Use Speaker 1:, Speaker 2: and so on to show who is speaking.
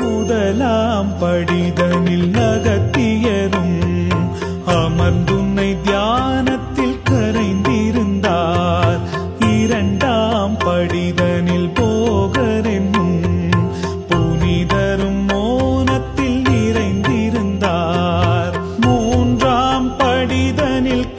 Speaker 1: முதலாம் படிதனில் அகத்தியரும் அமர்ந்துன்னை தியானத்தில் கரைந்திருந்தார். இரண்டாம் படிதனில் போகரென்னும் புனிதரும் மோனத்தில் நிறைந்திருந்தார். மூன்றாம் படிதனில்